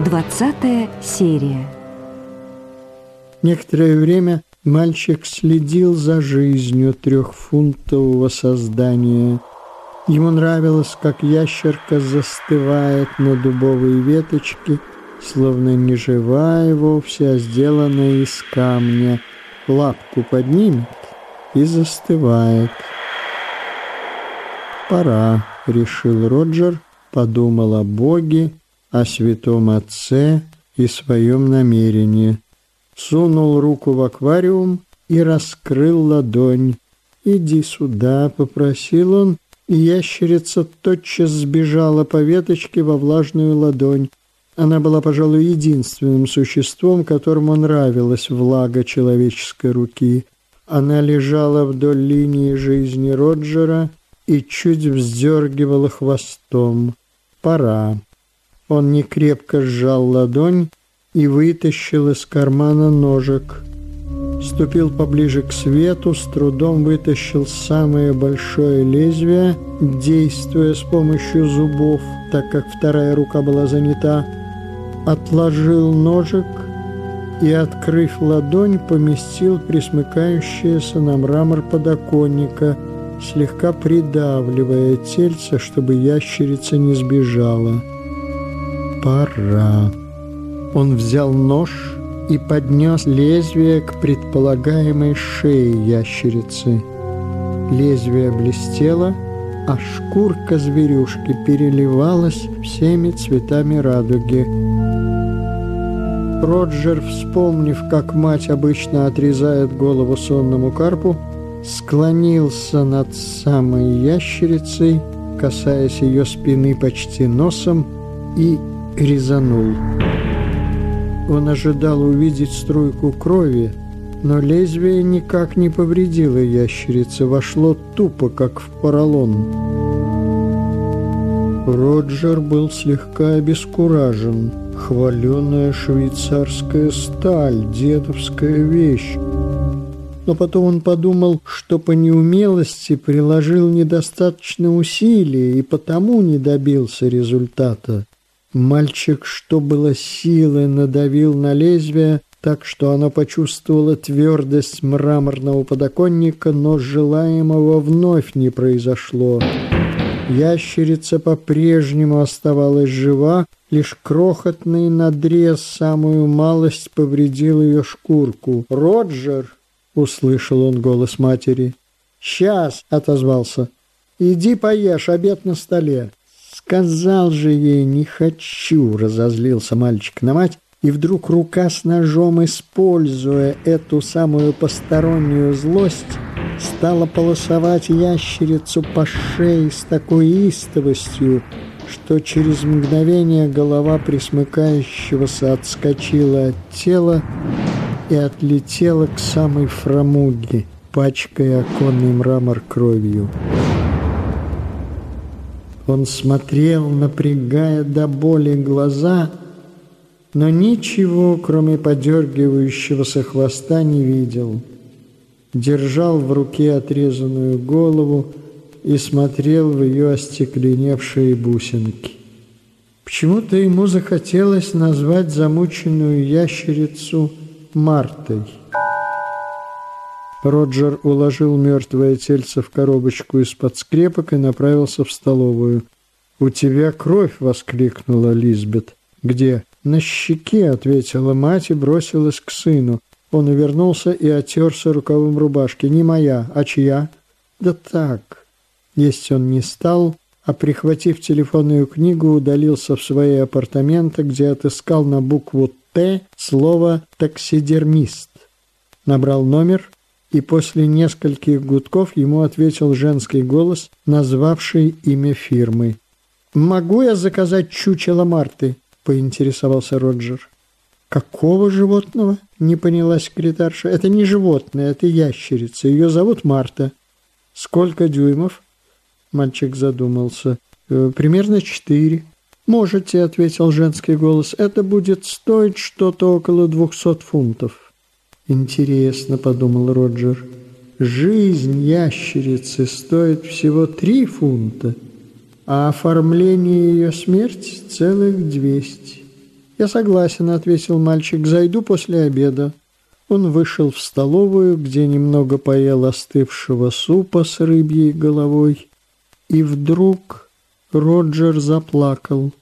Двадцатая серия. Некоторое время мальчик следил за жизнью трехфунтового создания. Ему нравилось, как ящерка застывает на дубовой веточке, словно не живая вовсе, а сделанная из камня. Лапку поднимет и застывает. «Пора», — решил Роджер, подумал о Боге, о святом Отце и своем намерении. Сунул руку в аквариум и раскрыл ладонь. «Иди сюда», — попросил он, и ящерица тотчас сбежала по веточке во влажную ладонь. Она была, пожалуй, единственным существом, которому нравилась влага человеческой руки. Она лежала вдоль линии жизни Роджера и чуть вздергивала хвостом. Пора. Он некрепко сжал ладонь и вытащил из кармана ножик. Ступил поближе к свету, с трудом вытащил самое большое лезвие, действуя с помощью зубов, так как вторая рука была занята. Отложил ножик и, открыв ладонь, поместил присмыкающееся на мрамор подоконника, слегка придавливая тельце, чтобы ящерица не сбежала. Пора. Он взял нож и поднес лезвие к предполагаемой шее ящерицы. Лезвие блестело, а шкурка зверюшки переливалась всеми цветами радуги. Роджер, вспомнив, как мать обычно отрезает голову сонному карпу, склонился над самой ящерицей, касаясь ее спины почти носом, и резанул. Он ожидал увидеть струйку крови, но лезвие никак не повредило ящерице, вошло тупо, как в поролон. Роджер был слегка обескуражен. Хваленая швейцарская сталь, дедовская вещь. Но потом он подумал, что по неумелости приложил недостаточно усилий и потому не добился результата. Мальчик, что было силы, надавил на лезвие, так что оно почувствовало твердость мраморного подоконника, но желаемого вновь не произошло. Ящерица по-прежнему оставалась жива, лишь крохотный надрез, самую малость, повредил ее шкурку. «Роджер!» — услышал он голос матери. «Сейчас!» — отозвался. «Иди поешь, обед на столе». «Сказал же ей, не хочу!» — разозлился мальчик на мать, и вдруг рука с ножом, используя эту самую постороннюю злость, стала полосовать ящерицу по шее с такой истовостью, что через мгновение голова присмыкающегося отскочила от тела и отлетела к самой фрамуге, пачкая оконный мрамор кровью. Он смотрел, напрягая до боли глаза, но ничего, кроме подергивающегося хвоста, не видел. Держал в руке отрезанную голову и смотрел в ее остекленевшие бусинки. Почему-то ему захотелось назвать замученную ящерицу Мартой. Роджер уложил мертвое тельце в коробочку из-под скрепок и направился в столовую. «У тебя кровь!» — воскликнула Лизбет. «Где?» «На щеке», — ответила мать и бросилась к сыну. Он увернулся и отерся рукавом рубашки. «Не моя, а чья?» «Да так». Есть он не стал, а, прихватив телефонную книгу, удалился в свои апартаменты, где отыскал на букву «Т» слово «таксидермист». Набрал номер и после нескольких гудков ему ответил женский голос, назвавший имя фирмы. «Могу я заказать чучело Марты?» – поинтересовался Роджер. «Какого животного?» – не поняла секретарша. «Это не животное, это ящерица. Ее зовут Марта». «Сколько дюймов?» Мальчик задумался. «Э, «Примерно четыре». «Можете», — ответил женский голос. «Это будет стоить что-то около двухсот фунтов». Интересно, подумал Роджер, жизнь ящерицы стоит всего три фунта, а оформление ее смерти целых двести. «Я согласен», — ответил мальчик, — «зайду после обеда». Он вышел в столовую, где немного поел остывшего супа с рыбьей головой, и вдруг Роджер заплакал.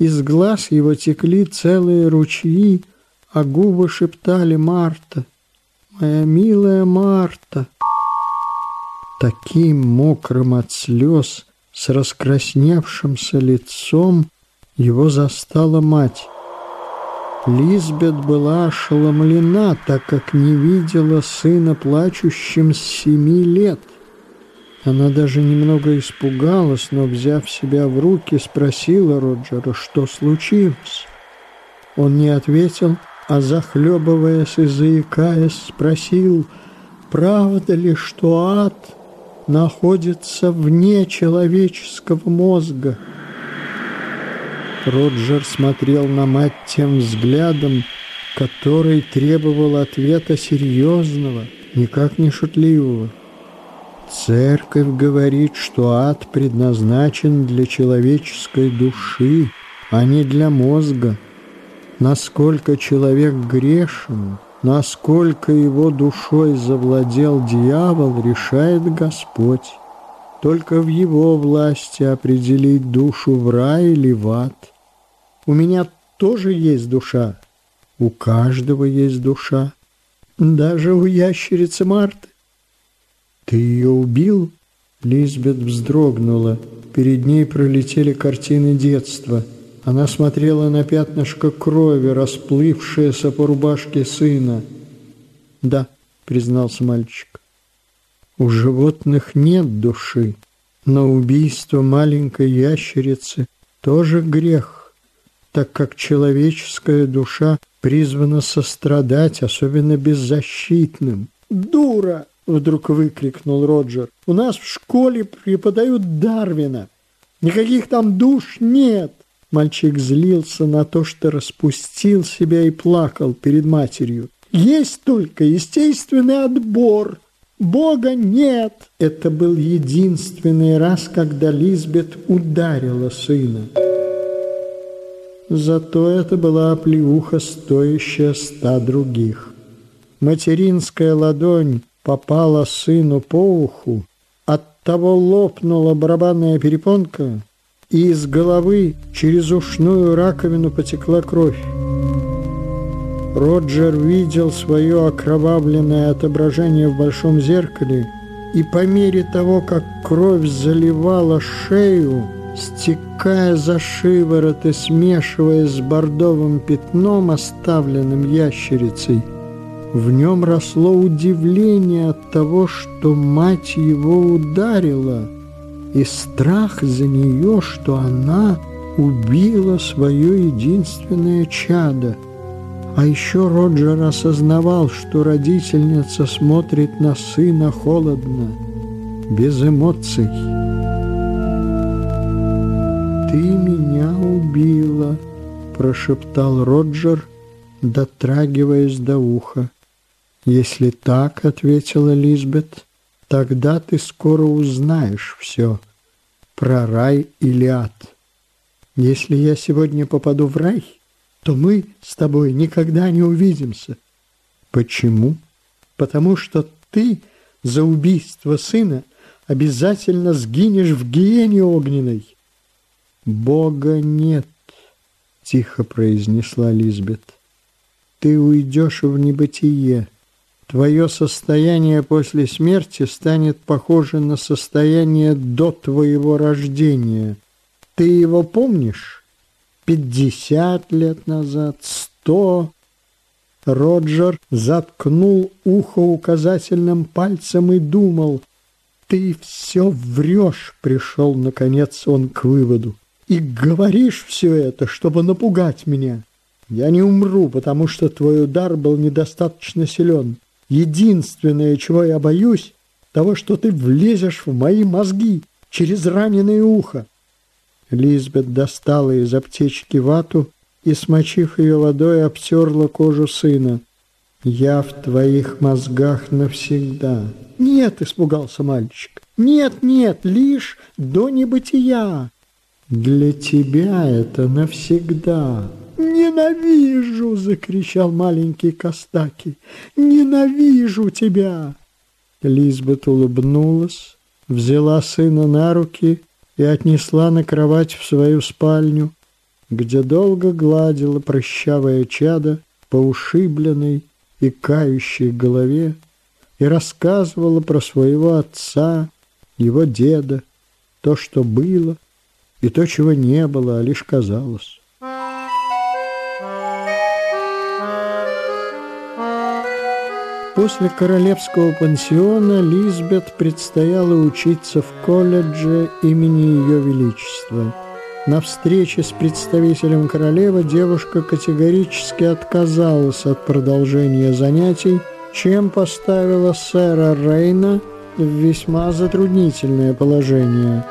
Из глаз его текли целые ручьи, а губы шептали «Марта, моя милая Марта». Таким мокрым от слез, с раскрасневшимся лицом, его застала мать. Лизбет была ошеломлена, так как не видела сына плачущим с семи лет. Она даже немного испугалась, но, взяв себя в руки, спросила Роджера, что случилось. Он не ответил, а, захлебываясь и заикаясь, спросил, правда ли, что ад находится вне человеческого мозга. Роджер смотрел на мать тем взглядом, который требовал ответа серьезного, никак не шутливого. Церковь говорит, что ад предназначен для человеческой души, а не для мозга. Насколько человек грешен, насколько его душой завладел дьявол, решает Господь. Только в его власти определить душу в рай или в ад. У меня тоже есть душа. У каждого есть душа. Даже у ящерицы Марты. Ты ее убил? Лизбет вздрогнула. Перед ней пролетели картины детства. Она смотрела на пятнышко крови, расплывшееся по рубашке сына. «Да», — признался мальчик. «У животных нет души, но убийство маленькой ящерицы тоже грех» так как человеческая душа призвана сострадать, особенно беззащитным. «Дура!» — вдруг выкрикнул Роджер. «У нас в школе преподают Дарвина. Никаких там душ нет!» Мальчик злился на то, что распустил себя и плакал перед матерью. «Есть только естественный отбор!» Бога нет! Это был единственный раз, когда Лизбет ударила сына. Зато это была оплеуха, стоящая ста других. Материнская ладонь попала сыну по уху, оттого лопнула барабанная перепонка, и из головы через ушную раковину потекла кровь. Роджер видел свое окровавленное отображение в большом зеркале, и по мере того, как кровь заливала шею, стекая за шиворот и смешиваясь с бордовым пятном, оставленным ящерицей, в нем росло удивление от того, что мать его ударила, и страх за нее, что она убила свое единственное чадо. А еще Роджер осознавал, что родительница смотрит на сына холодно, без эмоций. «Ты меня убила», — прошептал Роджер, дотрагиваясь до уха. «Если так», — ответила Лизбет, — «тогда ты скоро узнаешь все про рай или ад. Если я сегодня попаду в рай, то мы с тобой никогда не увидимся». «Почему?» «Потому что ты за убийство сына обязательно сгинешь в гиене огненной». «Бога нет», — тихо произнесла Лизбет. «Ты уйдешь в небытие. Твое состояние после смерти станет похоже на состояние до твоего рождения. Ты его помнишь? Пятьдесят лет назад, сто...» Роджер заткнул ухо указательным пальцем и думал. «Ты все врешь», — пришел, наконец, он к выводу и говоришь все это, чтобы напугать меня. Я не умру, потому что твой удар был недостаточно силен. Единственное, чего я боюсь, того, что ты влезешь в мои мозги через раненое ухо. Лизбет достала из аптечки вату и, смочив ее водой, обтерла кожу сына. «Я в твоих мозгах навсегда». «Нет», — испугался мальчик, — «нет, нет, лишь до небытия». Для тебя это навсегда. Не «Ненавижу!» — закричал маленький Костаки. «Ненавижу тебя!» Лизбет улыбнулась, взяла сына на руки и отнесла на кровать в свою спальню, где долго гладила прыщавое чадо по ушибленной и кающей голове и рассказывала про своего отца, его деда, то, что было, и то, чего не было, а лишь казалось. После королевского пансиона Лизбет предстояло учиться в колледже имени Ее Величества. На встрече с представителем королевы девушка категорически отказалась от продолжения занятий, чем поставила сэра Рейна в весьма затруднительное положение.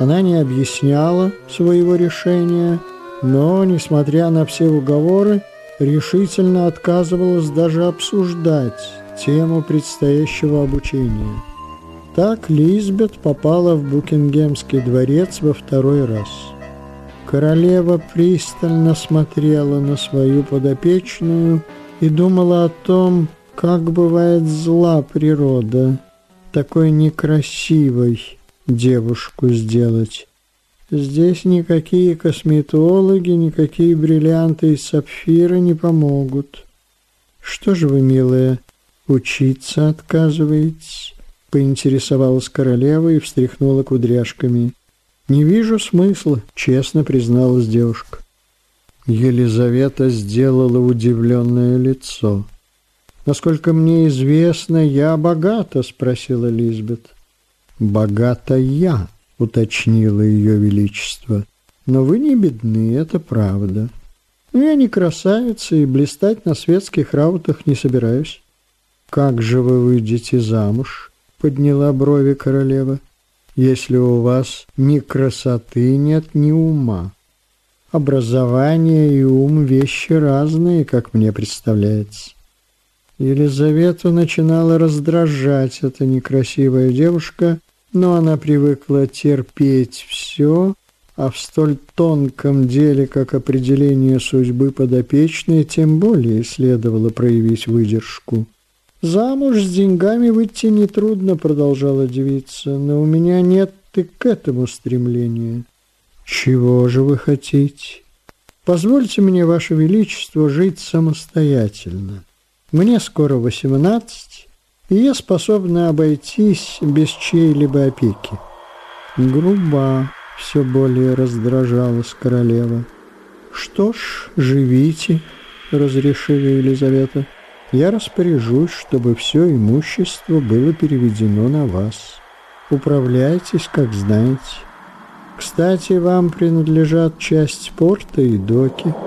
Она не объясняла своего решения, но, несмотря на все уговоры, решительно отказывалась даже обсуждать тему предстоящего обучения. Так Лизбет попала в Букингемский дворец во второй раз. Королева пристально смотрела на свою подопечную и думала о том, как бывает зла природа, такой некрасивой девушку сделать. Здесь никакие косметологи, никакие бриллианты и сапфиры не помогут. Что же вы, милая, «Учиться отказываетесь?» — поинтересовалась королева и встряхнула кудряшками. «Не вижу смысла», — честно призналась девушка. Елизавета сделала удивленное лицо. «Насколько мне известно, я богата?» — спросила Лизбет. «Богата я», — уточнила ее величество. «Но вы не бедны, это правда. Я не красавица и блистать на светских раутах не собираюсь. «Как же вы выйдете замуж?» — подняла брови королева. «Если у вас ни красоты нет, ни ума. Образование и ум — вещи разные, как мне представляется». Елизавету начинала раздражать эта некрасивая девушка, но она привыкла терпеть все, а в столь тонком деле, как определение судьбы подопечной, тем более следовало проявить выдержку. «Замуж с деньгами выйти нетрудно», — продолжала девица, «но у меня нет и к этому стремления». «Чего же вы хотите?» «Позвольте мне, Ваше Величество, жить самостоятельно. Мне скоро восемнадцать, и я способна обойтись без чьей-либо опеки». Груба все более раздражалась королева. «Что ж, живите», — разрешила Елизавета я распоряжусь, чтобы все имущество было переведено на вас. Управляйтесь, как знаете. Кстати, вам принадлежат часть порта и доки –